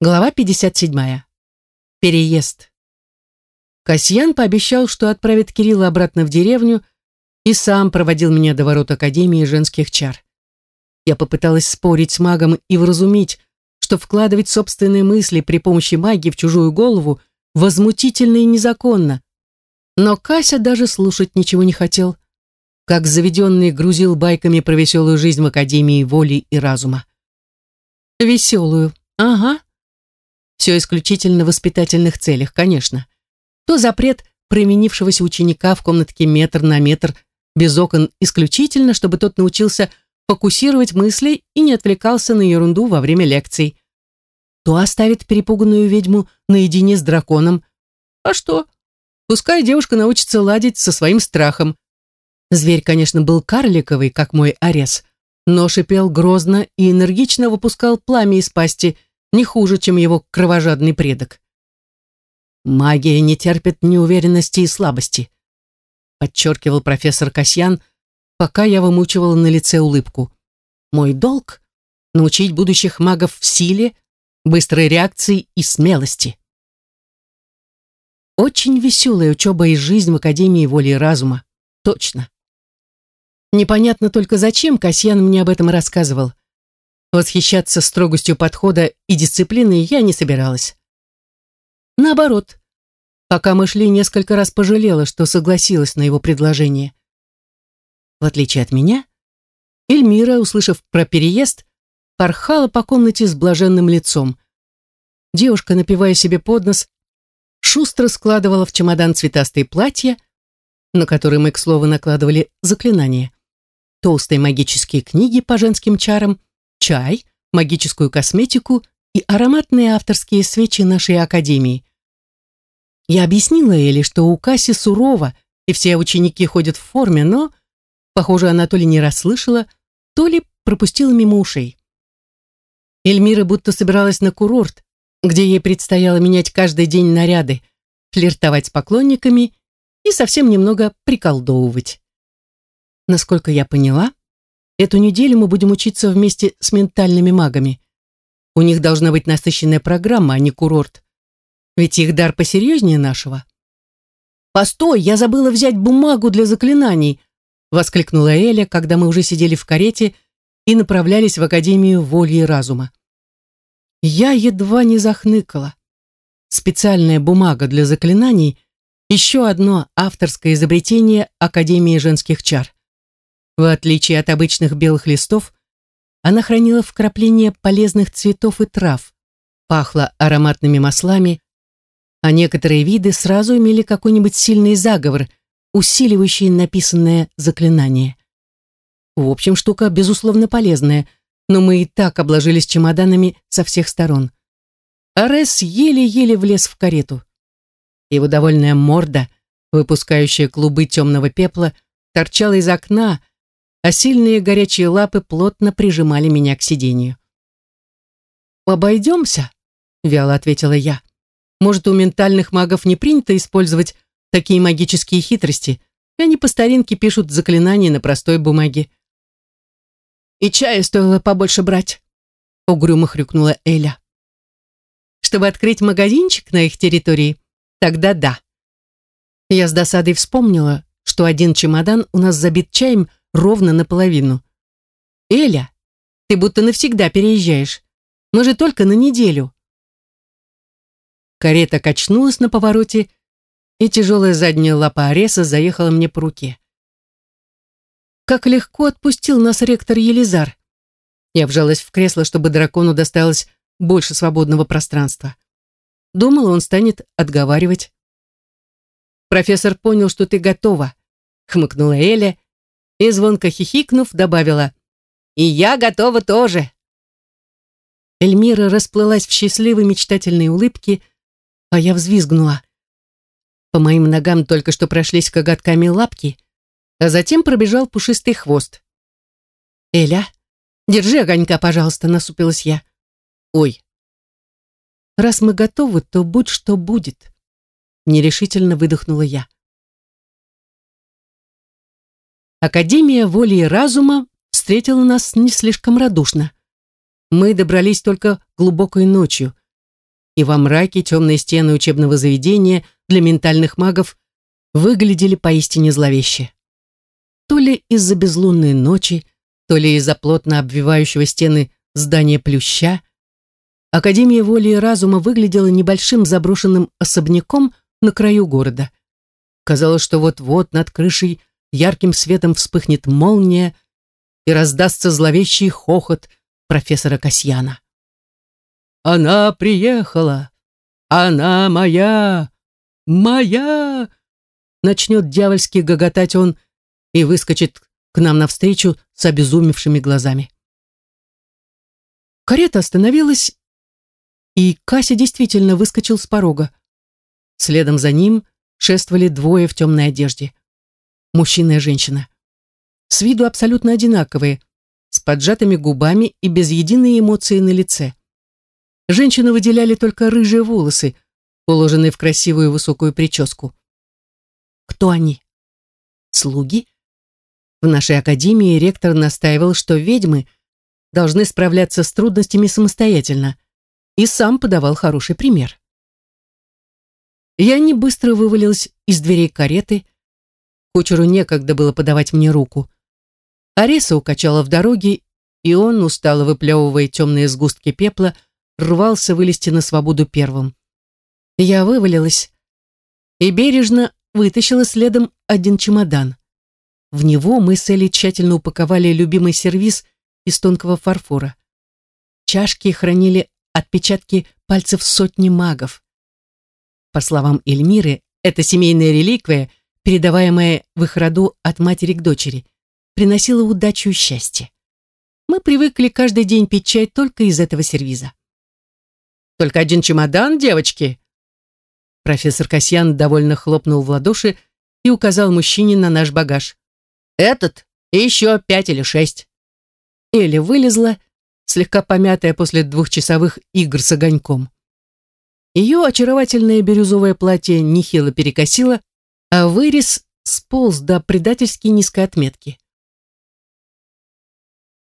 Глава 57. Переезд. Касьян пообещал, что отправит Кирилла обратно в деревню и сам проводил меня до ворот Академии женских чар. Я попыталась спорить с магом и вразумить, что вкладывать собственные мысли при помощи магии в чужую голову возмутительно и незаконно. Но Кася даже слушать ничего не хотел, как заведенный грузил байками про веселую жизнь в Академии воли и разума. Веселую, ага все исключительно в воспитательных целях, конечно. То запрет променившегося ученика в комнатке метр на метр без окон исключительно, чтобы тот научился фокусировать мысли и не отвлекался на ерунду во время лекций. То оставит перепуганную ведьму наедине с драконом. А что? Пускай девушка научится ладить со своим страхом. Зверь, конечно, был карликовый, как мой орез, но шипел грозно и энергично выпускал пламя из пасти – не хуже, чем его кровожадный предок. «Магия не терпит неуверенности и слабости», подчеркивал профессор Касьян, пока я вымучивала на лице улыбку. «Мой долг — научить будущих магов в силе, быстрой реакции и смелости». Очень веселая учеба и жизнь в Академии воли и разума. Точно. Непонятно только зачем Касьян мне об этом рассказывал. Восхищаться строгостью подхода и дисциплиной я не собиралась. Наоборот, пока мы шли, несколько раз пожалела, что согласилась на его предложение. В отличие от меня, Эльмира, услышав про переезд, порхала по комнате с блаженным лицом. Девушка, напивая себе под нос, шустро складывала в чемодан цветастые платья, на которые мы, к слову, накладывали заклинания, толстые магические книги по женским чарам, чай, магическую косметику и ароматные авторские свечи нашей академии. Я объяснила Элли, что у Касси сурово, и все ученики ходят в форме, но, похоже, она то ли не расслышала, то ли пропустила мимо ушей. Эльмира будто собиралась на курорт, где ей предстояло менять каждый день наряды, флиртовать с поклонниками и совсем немного приколдовывать. Насколько я поняла, Эту неделю мы будем учиться вместе с ментальными магами. У них должна быть насыщенная программа, а не курорт. Ведь их дар посерьезнее нашего. «Постой, я забыла взять бумагу для заклинаний!» воскликнула Эля, когда мы уже сидели в карете и направлялись в Академию воли и разума. Я едва не захныкала. Специальная бумага для заклинаний – еще одно авторское изобретение Академии женских чар. В отличие от обычных белых листов, она хранила вкрапления полезных цветов и трав, пахла ароматными маслами, а некоторые виды сразу имели какой-нибудь сильный заговор, усиливающий написанное заклинание. В общем, штука, безусловно, полезная, но мы и так обложились чемоданами со всех сторон. Арес еле-еле влез в карету. Его довольная морда, выпускающая клубы темного пепла, торчала из окна, а сильные горячие лапы плотно прижимали меня к сиденью. «Обойдемся?» — вяло ответила я. «Может, у ментальных магов не принято использовать такие магические хитрости, и они по старинке пишут заклинания на простой бумаге». «И чая стоило побольше брать», — угрюмо хрюкнула Эля. «Чтобы открыть магазинчик на их территории? Тогда да». Я с досадой вспомнила, что один чемодан у нас забит чаем, ровно наполовину. «Эля, ты будто навсегда переезжаешь. Мы же только на неделю». Карета качнулась на повороте, и тяжелая задняя лапа Ареса заехала мне по руке. Как легко отпустил нас ректор Елизар. Я вжалась в кресло, чтобы дракону досталось больше свободного пространства. Думала, он станет отговаривать. «Профессор понял, что ты готова», — хмыкнула Эля и, звонко хихикнув, добавила «И я готова тоже». Эльмира расплылась в счастливой мечтательной улыбке, а я взвизгнула. По моим ногам только что прошлись коготками лапки, а затем пробежал пушистый хвост. «Эля, держи огонька, пожалуйста», — насупилась я. «Ой». «Раз мы готовы, то будь что будет», — нерешительно выдохнула я. Академия воли и разума встретила нас не слишком радушно. Мы добрались только глубокой ночью, и во мраке темные стены учебного заведения для ментальных магов выглядели поистине зловеще. То ли из-за безлунной ночи, то ли из-за плотно обвивающего стены здания плюща, Академия воли и разума выглядела небольшим заброшенным особняком на краю города. Казалось, что вот-вот над крышей ярким светом вспыхнет молния и раздастся зловещий хохот профессора Касьяна. «Она приехала! Она моя! Моя!» Начнет дьявольски гоготать он и выскочит к нам навстречу с обезумевшими глазами. Карета остановилась, и Кася действительно выскочил с порога. Следом за ним шествовали двое в темной одежде. Мужчина и женщина. С виду абсолютно одинаковые, с поджатыми губами и без единой эмоции на лице. Женщину выделяли только рыжие волосы, уложенные в красивую высокую прическу. Кто они? Слуги? В нашей академии ректор настаивал, что ведьмы должны справляться с трудностями самостоятельно – и сам подавал хороший пример. Я не быстро вывалилась из дверей кареты. Кучеру некогда было подавать мне руку. Ареса укачала в дороге, и он, устало выплевывая темные сгустки пепла, рвался вылезти на свободу первым. Я вывалилась и бережно вытащила следом один чемодан. В него мы с Элли тщательно упаковали любимый сервиз из тонкого фарфора. Чашки хранили отпечатки пальцев сотни магов. По словам Эльмиры, это семейная реликвия, передаваемая в их роду от матери к дочери, приносила удачу и счастье. Мы привыкли каждый день пить чай только из этого сервиза. «Только один чемодан, девочки!» Профессор Касьян довольно хлопнул в ладоши и указал мужчине на наш багаж. «Этот и еще пять или шесть». Эля вылезла слегка помятая после двухчасовых игр с огоньком. Ее очаровательное бирюзовое платье нехило перекосило, а вырез сполз до предательски низкой отметки.